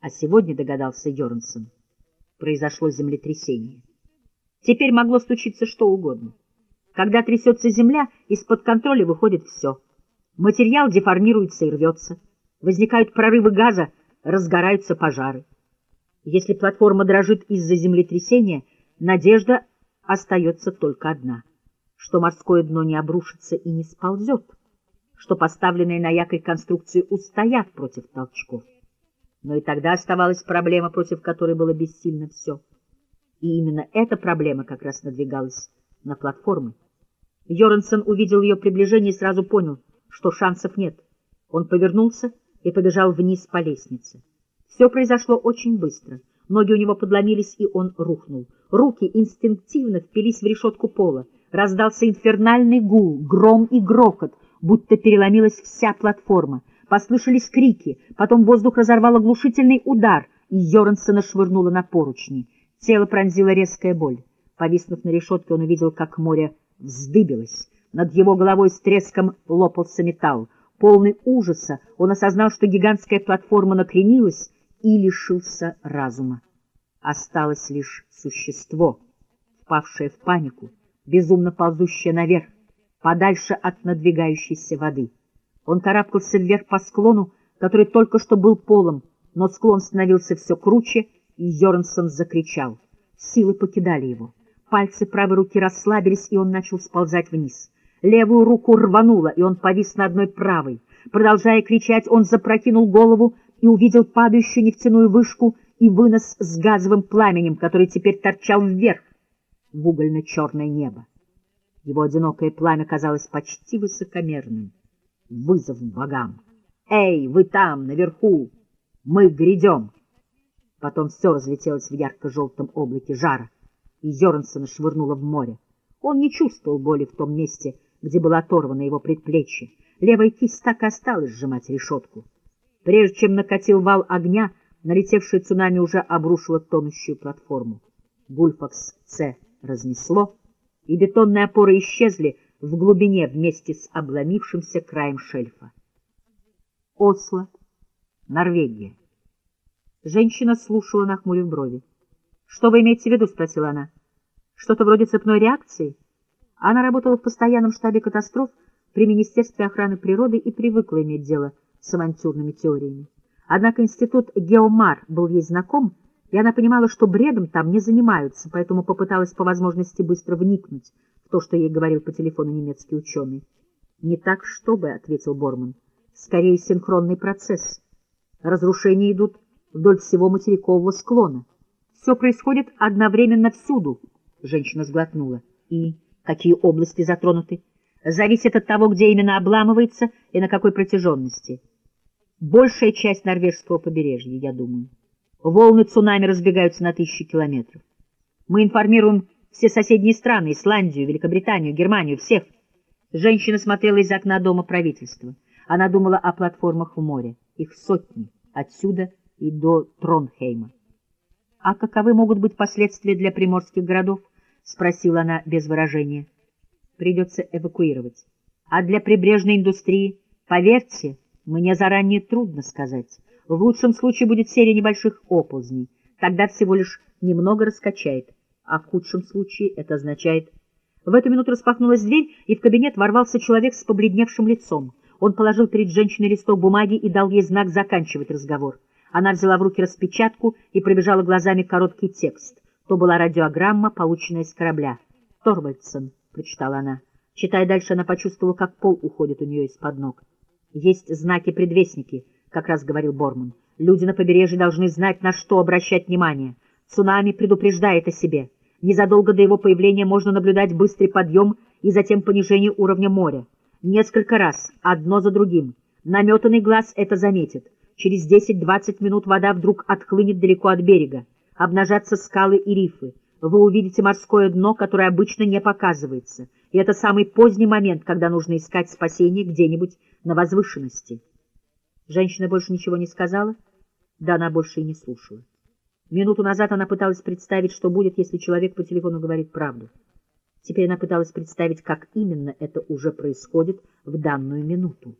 А сегодня, догадался Йорнсон, произошло землетрясение. Теперь могло случиться что угодно. Когда трясется земля, из-под контроля выходит все. Материал деформируется и рвется. Возникают прорывы газа, разгораются пожары. Если платформа дрожит из-за землетрясения, надежда остается только одна, что морское дно не обрушится и не сползет, что поставленные на якорь конструкции устоят против толчков. Но и тогда оставалась проблема, против которой было бессильно все. И именно эта проблема как раз надвигалась на платформы. Йоренсон увидел ее приближение и сразу понял, что шансов нет. Он повернулся и побежал вниз по лестнице. Все произошло очень быстро. Ноги у него подломились, и он рухнул. Руки инстинктивно впились в решетку пола. Раздался инфернальный гул, гром и грохот, будто переломилась вся платформа. Послышались крики, потом воздух разорвал оглушительный удар, и Йорансона швырнуло на поручни. Тело пронзила резкая боль. Повиснув на решетке, он увидел, как море вздыбилось. Над его головой с треском лопался металл. Полный ужаса он осознал, что гигантская платформа накренилась и лишился разума. Осталось лишь существо, впавшее в панику, безумно ползущее наверх, подальше от надвигающейся воды. Он карабкался вверх по склону, который только что был полом, но склон становился все круче, и Йорнсон закричал. Силы покидали его. Пальцы правой руки расслабились, и он начал сползать вниз. Левую руку рвануло, и он повис на одной правой. Продолжая кричать, он запрокинул голову и увидел падающую нефтяную вышку и вынос с газовым пламенем, который теперь торчал вверх в угольно-черное небо. Его одинокое пламя казалось почти высокомерным. Вызов богам. «Эй, вы там, наверху! Мы грядем!» Потом все разлетелось в ярко-желтом облаке жара, и Йорнсона швырнуло в море. Он не чувствовал боли в том месте, где было оторвано его предплечье. Левая кисть так и осталась сжимать решетку. Прежде чем накатил вал огня, налетевшее цунами уже обрушило тонущую платформу. Гульфакс-С разнесло, и бетонные опоры исчезли в глубине вместе с обломившимся краем шельфа. Осло, Норвегия. Женщина слушала, нахмурив брови. — Что вы имеете в виду? — спросила она. — Что-то вроде цепной реакции? Она работала в постоянном штабе катастроф при Министерстве охраны природы и привыкла иметь дело с авантюрными теориями. Однако институт Геомар был ей знаком, и она понимала, что бредом там не занимаются, поэтому попыталась по возможности быстро вникнуть то, что ей говорил по телефону немецкий ученый. «Не так, чтобы», — ответил Борман, — «скорее синхронный процесс. Разрушения идут вдоль всего материкового склона. Все происходит одновременно всюду, — женщина сглотнула. И какие области затронуты? Зависит от того, где именно обламывается и на какой протяженности. Большая часть норвежского побережья, я думаю. Волны цунами разбегаются на тысячи километров. Мы информируем все соседние страны, Исландию, Великобританию, Германию, всех. Женщина смотрела из окна дома правительства. Она думала о платформах в море. Их сотни, отсюда и до Тронхейма. — А каковы могут быть последствия для приморских городов? — спросила она без выражения. — Придется эвакуировать. А для прибрежной индустрии, поверьте, мне заранее трудно сказать. В лучшем случае будет серия небольших оползней. Тогда всего лишь немного раскачает. А в худшем случае это означает... В эту минуту распахнулась дверь, и в кабинет ворвался человек с побледневшим лицом. Он положил перед женщиной листок бумаги и дал ей знак заканчивать разговор. Она взяла в руки распечатку и пробежала глазами короткий текст. То была радиограмма, полученная с корабля. «Торвальдсен», — прочитала она. Читая дальше, она почувствовала, как пол уходит у нее из-под ног. «Есть знаки-предвестники», — как раз говорил Борман. «Люди на побережье должны знать, на что обращать внимание. Цунами предупреждает о себе. Незадолго до его появления можно наблюдать быстрый подъем и затем понижение уровня моря. Несколько раз, одно за другим. Наметанный глаз это заметит. Через 10-20 минут вода вдруг отхлынет далеко от берега. Обнажатся скалы и рифы. Вы увидите морское дно, которое обычно не показывается. И это самый поздний момент, когда нужно искать спасение где-нибудь на возвышенности. Женщина больше ничего не сказала, да она больше и не слушала. Минуту назад она пыталась представить, что будет, если человек по телефону говорит правду. Теперь она пыталась представить, как именно это уже происходит в данную минуту.